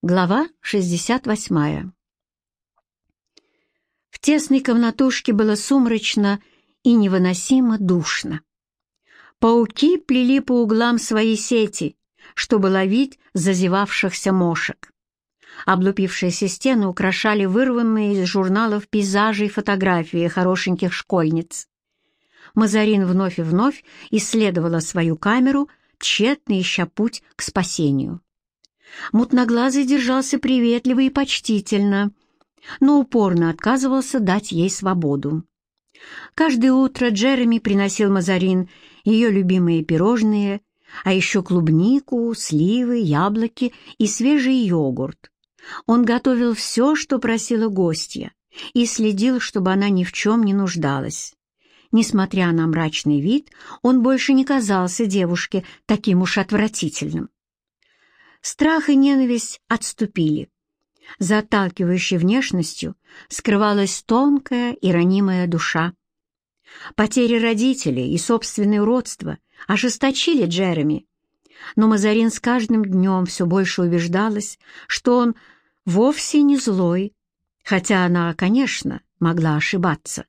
Глава 68 В тесной комнатушке было сумрачно и невыносимо душно. Пауки плели по углам свои сети, чтобы ловить зазевавшихся мошек. Облупившиеся стены украшали вырванные из журналов пейзажи и фотографии хорошеньких школьниц. Мазарин вновь и вновь исследовала свою камеру, тщетно ища путь к спасению. Мутноглазый держался приветливо и почтительно, но упорно отказывался дать ей свободу. Каждое утро Джереми приносил Мазарин ее любимые пирожные, а еще клубнику, сливы, яблоки и свежий йогурт. Он готовил все, что просила гостья, и следил, чтобы она ни в чем не нуждалась. Несмотря на мрачный вид, он больше не казался девушке таким уж отвратительным. Страх и ненависть отступили. За отталкивающей внешностью скрывалась тонкая и ранимая душа. Потери родителей и собственное уродство ожесточили Джереми, но Мазарин с каждым днем все больше убеждалась, что он вовсе не злой, хотя она, конечно, могла ошибаться.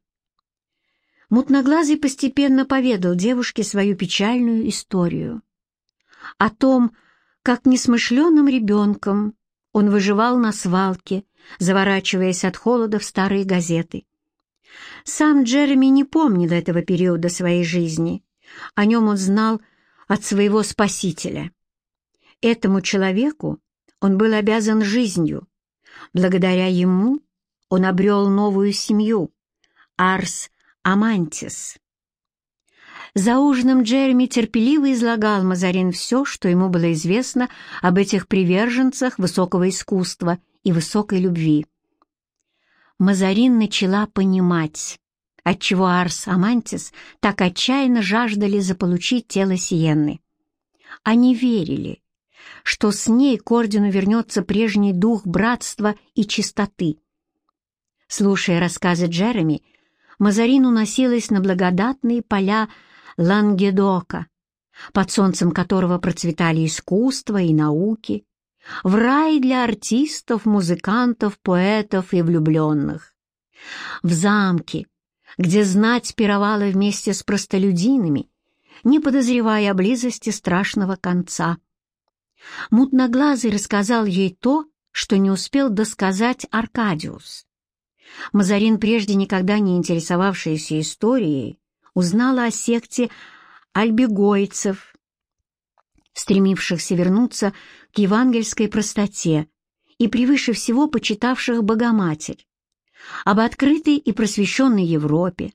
Мутноглазый постепенно поведал девушке свою печальную историю. О том, как несмышленным ребенком он выживал на свалке, заворачиваясь от холода в старые газеты. Сам Джереми не помнил этого периода своей жизни. О нем он знал от своего спасителя. Этому человеку он был обязан жизнью. Благодаря ему он обрел новую семью — Арс Амантис. За ужином Джереми терпеливо излагал Мазарин все, что ему было известно об этих приверженцах высокого искусства и высокой любви. Мазарин начала понимать, отчего Арс Амантис так отчаянно жаждали заполучить тело Сиенны. Они верили, что с ней к ордену вернется прежний дух братства и чистоты. Слушая рассказы Джереми, Мазарин уносилась на благодатные поля Лангедока, под солнцем которого процветали искусство и науки, в рай для артистов, музыкантов, поэтов и влюбленных, в замке, где знать пировала вместе с простолюдинами, не подозревая о близости страшного конца. Мутноглазый рассказал ей то, что не успел досказать Аркадиус. Мазарин, прежде никогда не интересовавшаяся историей, узнала о секте альбегойцев, стремившихся вернуться к евангельской простоте и превыше всего почитавших Богоматерь, об открытой и просвещенной Европе,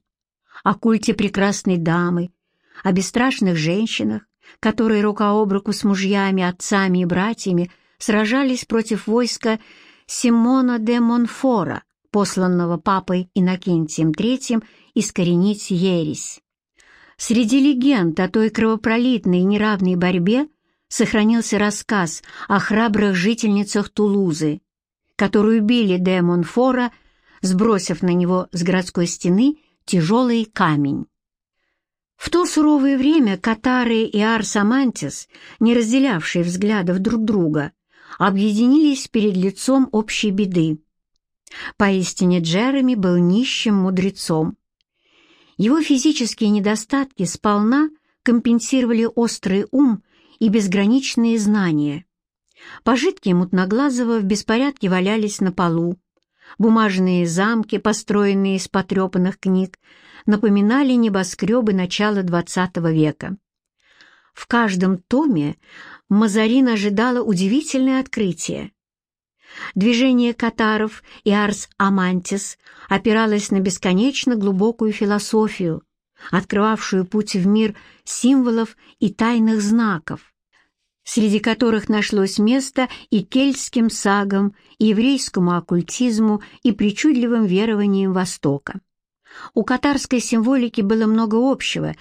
о культе прекрасной дамы, о бесстрашных женщинах, которые рука об руку с мужьями, отцами и братьями сражались против войска Симона де Монфора, посланного папой Иннокентием III искоренить ересь. Среди легенд о той кровопролитной и неравной борьбе сохранился рассказ о храбрых жительницах Тулузы, которые убили де Монфора, сбросив на него с городской стены тяжелый камень. В то суровое время Катары и Арсамантис, не разделявшие взглядов друг друга, объединились перед лицом общей беды. Поистине Джереми был нищим мудрецом. Его физические недостатки сполна компенсировали острый ум и безграничные знания. Пожитки Мутноглазого в беспорядке валялись на полу. Бумажные замки, построенные из потрепанных книг, напоминали небоскребы начала XX века. В каждом томе Мазарин ожидала удивительное открытие. Движение катаров и Арс Амантис опиралось на бесконечно глубокую философию, открывавшую путь в мир символов и тайных знаков, среди которых нашлось место и кельтским сагам, и еврейскому оккультизму, и причудливым верованиям Востока. У катарской символики было много общего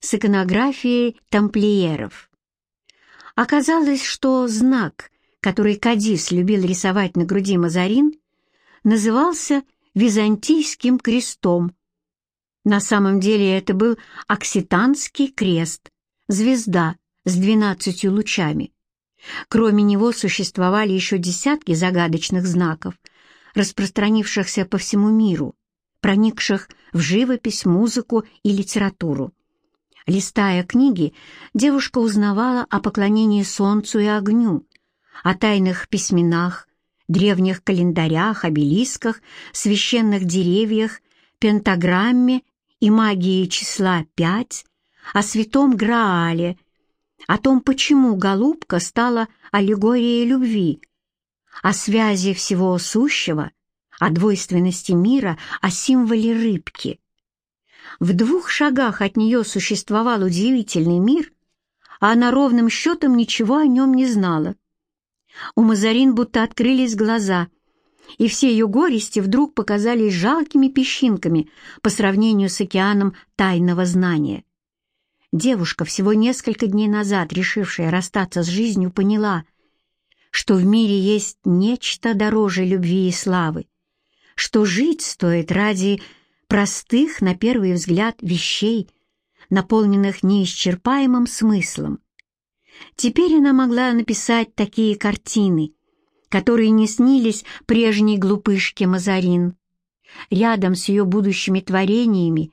с иконографией тамплиеров. Оказалось, что знак, который Кадис любил рисовать на груди Мазарин, назывался Византийским крестом. На самом деле это был Окситанский крест, звезда с двенадцатью лучами. Кроме него существовали еще десятки загадочных знаков, распространившихся по всему миру, проникших в живопись, музыку и литературу. Листая книги, девушка узнавала о поклонении солнцу и огню, о тайных письменах, древних календарях, обелисках, священных деревьях, пентаграмме и магии числа пять, о святом Граале, о том, почему голубка стала аллегорией любви, о связи всего сущего, о двойственности мира, о символе рыбки. В двух шагах от нее существовал удивительный мир, а она ровным счетом ничего о нем не знала. У Мазарин будто открылись глаза, и все ее горести вдруг показались жалкими песчинками по сравнению с океаном тайного знания. Девушка, всего несколько дней назад решившая расстаться с жизнью, поняла, что в мире есть нечто дороже любви и славы, что жить стоит ради простых, на первый взгляд, вещей, наполненных неисчерпаемым смыслом. Теперь она могла написать такие картины, которые не снились прежней глупышке Мазарин. Рядом с ее будущими творениями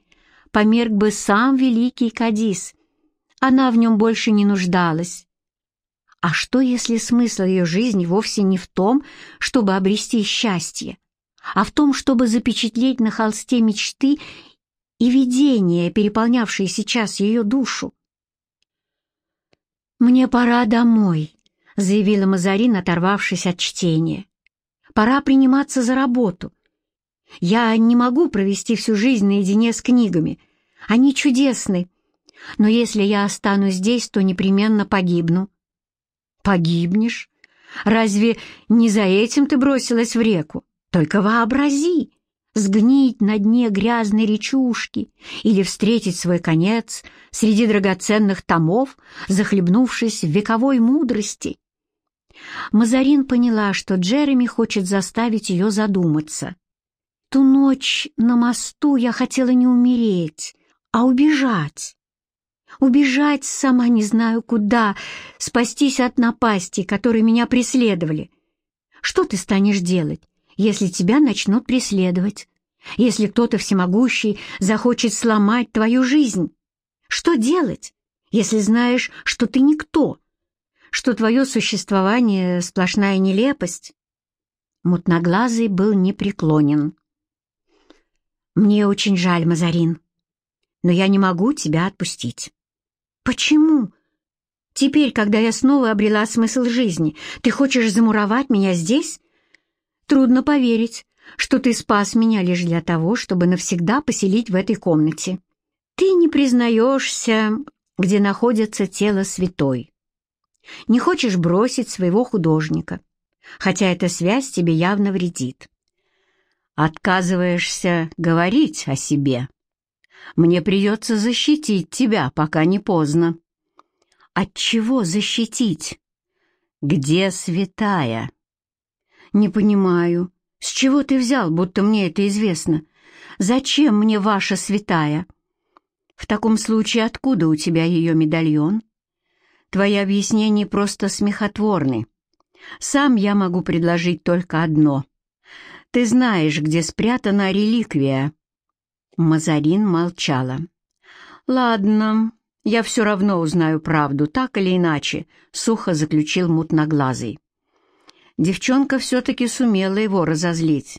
померк бы сам великий Кадис. Она в нем больше не нуждалась. А что, если смысл ее жизни вовсе не в том, чтобы обрести счастье, а в том, чтобы запечатлеть на холсте мечты и видения, переполнявшие сейчас ее душу? «Мне пора домой», — заявила Мазарин, оторвавшись от чтения. «Пора приниматься за работу. Я не могу провести всю жизнь наедине с книгами. Они чудесны. Но если я останусь здесь, то непременно погибну». «Погибнешь? Разве не за этим ты бросилась в реку? Только вообрази!» Сгнить на дне грязной речушки или встретить свой конец среди драгоценных томов, захлебнувшись в вековой мудрости. Мазарин поняла, что Джереми хочет заставить ее задуматься. Ту ночь на мосту я хотела не умереть, а убежать. Убежать сама не знаю куда, спастись от напасти, которые меня преследовали. Что ты станешь делать, если тебя начнут преследовать? Если кто-то всемогущий захочет сломать твою жизнь? Что делать, если знаешь, что ты никто, что твое существование — сплошная нелепость?» Мутноглазый был непреклонен. «Мне очень жаль, Мазарин, но я не могу тебя отпустить». «Почему? Теперь, когда я снова обрела смысл жизни, ты хочешь замуровать меня здесь?» Трудно поверить, что ты спас меня лишь для того, чтобы навсегда поселить в этой комнате. Ты не признаешься, где находится тело святой. Не хочешь бросить своего художника, хотя эта связь тебе явно вредит. Отказываешься говорить о себе. Мне придется защитить тебя, пока не поздно. От чего защитить? Где святая? «Не понимаю. С чего ты взял, будто мне это известно? Зачем мне ваша святая?» «В таком случае откуда у тебя ее медальон?» «Твои объяснения просто смехотворны. Сам я могу предложить только одно. Ты знаешь, где спрятана реликвия?» Мазарин молчала. «Ладно, я все равно узнаю правду, так или иначе», — сухо заключил мутноглазый. Девчонка все-таки сумела его разозлить.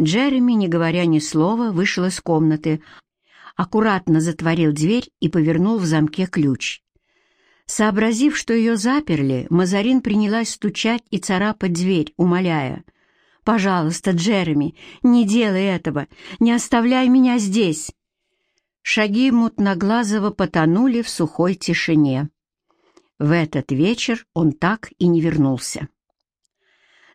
Джереми, не говоря ни слова, вышел из комнаты, аккуратно затворил дверь и повернул в замке ключ. Сообразив, что ее заперли, Мазарин принялась стучать и царапать дверь, умоляя. «Пожалуйста, Джереми, не делай этого, не оставляй меня здесь!» Шаги мутноглазого потонули в сухой тишине. В этот вечер он так и не вернулся.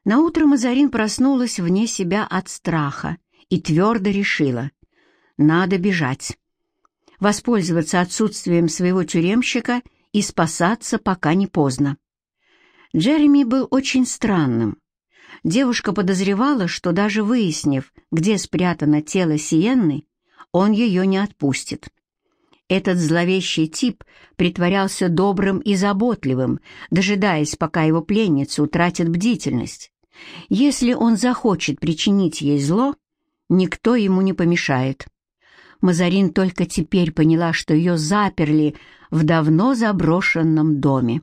Наутро Мазарин проснулась вне себя от страха и твердо решила — надо бежать, воспользоваться отсутствием своего тюремщика и спасаться, пока не поздно. Джереми был очень странным. Девушка подозревала, что даже выяснив, где спрятано тело Сиенны, он ее не отпустит. Этот зловещий тип притворялся добрым и заботливым, дожидаясь, пока его пленница утратит бдительность. Если он захочет причинить ей зло, никто ему не помешает. Мазарин только теперь поняла, что ее заперли в давно заброшенном доме.